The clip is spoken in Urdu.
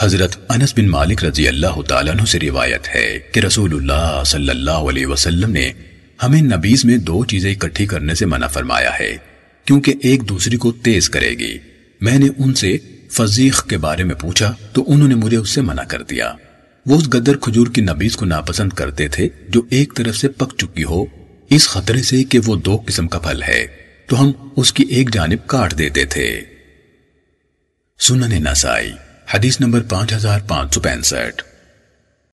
حضرت انس بن مالک رضی اللہ تعالیٰ عنہ سے روایت ہے کہ رسول اللہ صلی اللہ علیہ وسلم نے ہمیں نبیز میں دو چیزیں اکٹھی کرنے سے منع فرمایا ہے، کیونکہ ایک دوسری کو تیز کرے گی۔ میں نے ان سے فضیخ کے بارے میں پوچھا تو انہوں نے مجھے اس سے منع کر دیا۔ وہ اس گدر کھجور کی نبیز کو ناپسند کرتے تھے جو ایک طرف سے پک چکی ہو۔ اس خطرے سے کہ وہ دو قسم کا پھل ہے۔ تو ہم اس کی ایک جانب کاٹ دیتے تھے۔ سنن نسائی۔ حدیث نمبر پانچ ہزار پانچ سو پینسٹھ۔